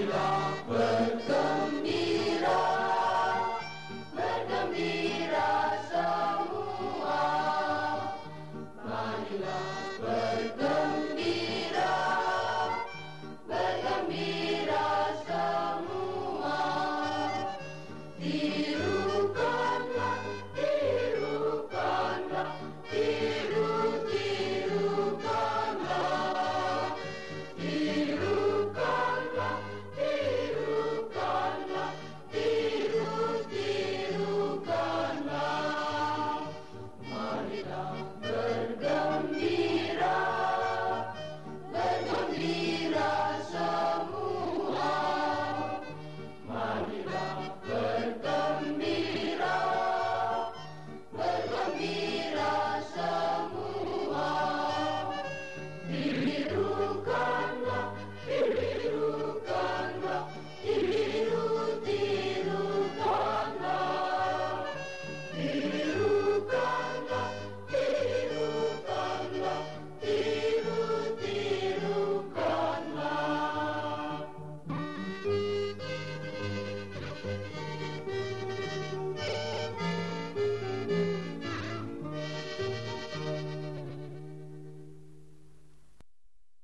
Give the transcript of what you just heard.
bergembira, bergembira, bergembira semua. Marilah bergembira, bergembira semua. Tirukanlah, tirukanlah, tirukanlah.